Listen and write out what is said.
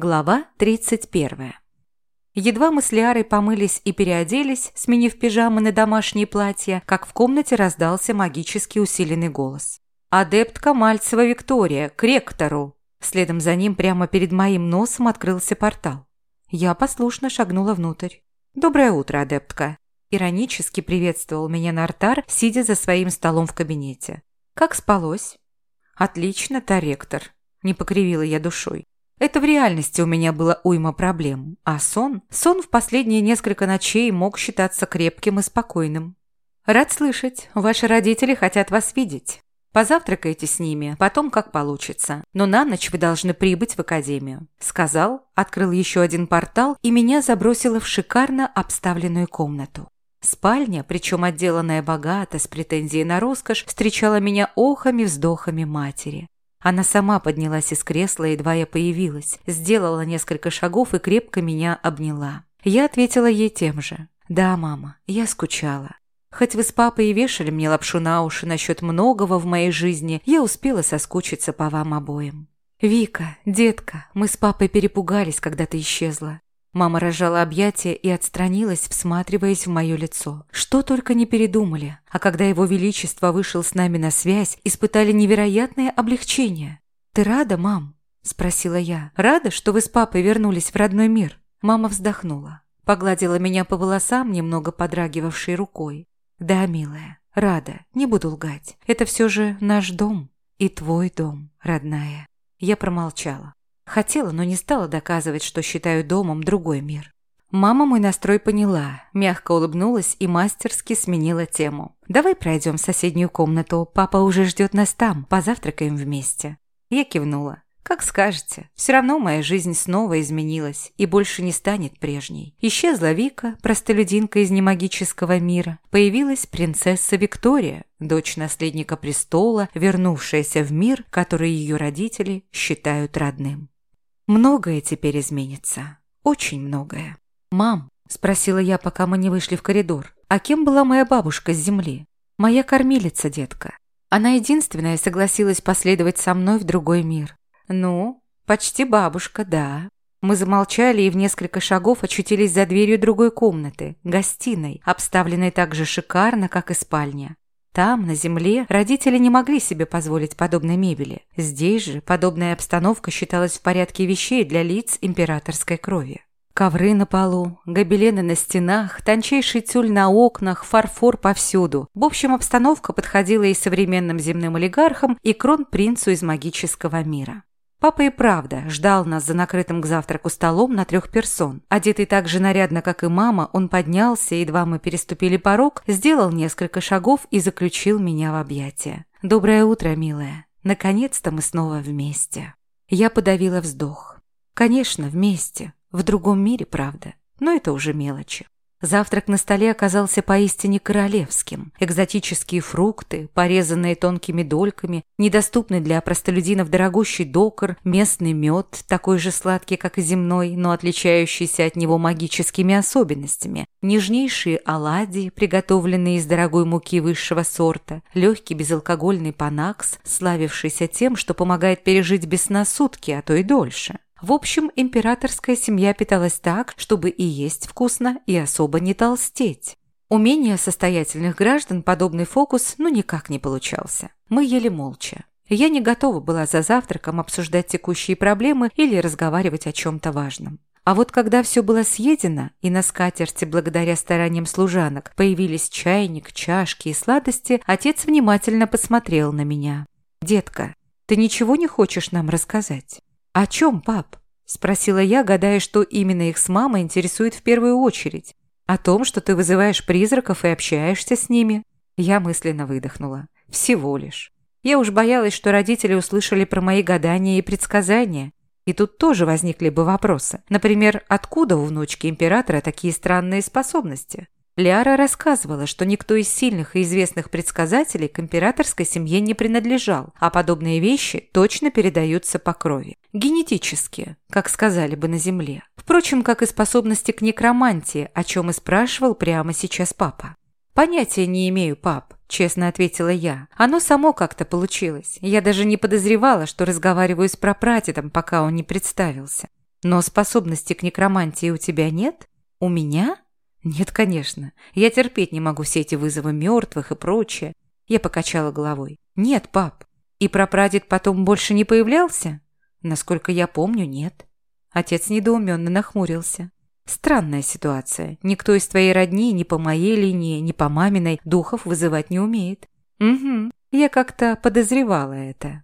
Глава 31. Едва мы с Лиарой помылись и переоделись, сменив пижамы на домашние платья, как в комнате раздался магически усиленный голос. «Адептка Мальцева Виктория, к ректору!» Следом за ним прямо перед моим носом открылся портал. Я послушно шагнула внутрь. «Доброе утро, адептка!» Иронически приветствовал меня Нартар, сидя за своим столом в кабинете. «Как спалось?» «Отлично, та ректор!» Не покривила я душой. Это в реальности у меня было уйма проблем, а сон? Сон в последние несколько ночей мог считаться крепким и спокойным. Рад слышать, ваши родители хотят вас видеть. Позавтракайте с ними, потом как получится. Но на ночь вы должны прибыть в академию. Сказал, открыл еще один портал и меня забросило в шикарно обставленную комнату. Спальня, причем отделанная богато, с претензией на роскошь, встречала меня охами-вздохами матери. Она сама поднялась из кресла, едва я появилась, сделала несколько шагов и крепко меня обняла. Я ответила ей тем же. «Да, мама, я скучала. Хоть вы с папой и вешали мне лапшу на уши насчет многого в моей жизни, я успела соскучиться по вам обоим». «Вика, детка, мы с папой перепугались, когда ты исчезла. Мама разжала объятия и отстранилась, всматриваясь в мое лицо. Что только не передумали. А когда его величество вышел с нами на связь, испытали невероятное облегчение. «Ты рада, мам?» – спросила я. «Рада, что вы с папой вернулись в родной мир?» Мама вздохнула. Погладила меня по волосам, немного подрагивавшей рукой. «Да, милая, рада, не буду лгать. Это все же наш дом и твой дом, родная». Я промолчала. Хотела, но не стала доказывать, что считаю домом другой мир. Мама мой настрой поняла, мягко улыбнулась и мастерски сменила тему. «Давай пройдем в соседнюю комнату, папа уже ждет нас там, позавтракаем вместе». Я кивнула. «Как скажете. Все равно моя жизнь снова изменилась и больше не станет прежней. Исчезла Вика, простолюдинка из немагического мира. Появилась принцесса Виктория, дочь наследника престола, вернувшаяся в мир, который ее родители считают родным. Многое теперь изменится. Очень многое. «Мам», – спросила я, пока мы не вышли в коридор, «а кем была моя бабушка с земли?» «Моя кормилица, детка. Она единственная согласилась последовать со мной в другой мир». «Ну, почти бабушка, да». Мы замолчали и в несколько шагов очутились за дверью другой комнаты, гостиной, обставленной так же шикарно, как и спальня. Там, на земле, родители не могли себе позволить подобной мебели. Здесь же подобная обстановка считалась в порядке вещей для лиц императорской крови. Ковры на полу, гобелены на стенах, тончайший тюль на окнах, фарфор повсюду. В общем, обстановка подходила и современным земным олигархам, и крон-принцу из магического мира. Папа и правда ждал нас за накрытым к завтраку столом на трех персон. Одетый так же нарядно, как и мама, он поднялся, едва мы переступили порог, сделал несколько шагов и заключил меня в объятия. «Доброе утро, милая. Наконец-то мы снова вместе». Я подавила вздох. «Конечно, вместе. В другом мире, правда. Но это уже мелочи. Завтрак на столе оказался поистине королевским. Экзотические фрукты, порезанные тонкими дольками, недоступный для простолюдинов дорогущий докор, местный мед, такой же сладкий, как и земной, но отличающийся от него магическими особенностями, нежнейшие оладьи, приготовленные из дорогой муки высшего сорта, легкий безалкогольный панакс, славившийся тем, что помогает пережить без сутки, а то и дольше. В общем, императорская семья питалась так, чтобы и есть вкусно, и особо не толстеть. У менее состоятельных граждан подобный фокус ну никак не получался. Мы ели молча. Я не готова была за завтраком обсуждать текущие проблемы или разговаривать о чем-то важном. А вот когда все было съедено, и на скатерти, благодаря стараниям служанок, появились чайник, чашки и сладости, отец внимательно посмотрел на меня. «Детка, ты ничего не хочешь нам рассказать?» «О чем, пап?» – спросила я, гадая, что именно их с мамой интересует в первую очередь. «О том, что ты вызываешь призраков и общаешься с ними?» Я мысленно выдохнула. «Всего лишь. Я уж боялась, что родители услышали про мои гадания и предсказания. И тут тоже возникли бы вопросы. Например, откуда у внучки императора такие странные способности? Лиара рассказывала, что никто из сильных и известных предсказателей к императорской семье не принадлежал, а подобные вещи точно передаются по крови. Генетически, как сказали бы на Земле. Впрочем, как и способности к некромантии, о чем и спрашивал прямо сейчас папа. «Понятия не имею, пап», – честно ответила я. «Оно само как-то получилось. Я даже не подозревала, что разговариваю с прапрадедом, пока он не представился. Но способности к некромантии у тебя нет? У меня? Нет, конечно. Я терпеть не могу все эти вызовы мертвых и прочее. Я покачала головой. Нет, пап. И прапрадед потом больше не появлялся? Насколько я помню, нет. Отец недоуменно нахмурился. Странная ситуация. Никто из твоей родни ни по моей линии, ни по маминой духов вызывать не умеет. Угу. Я как-то подозревала это.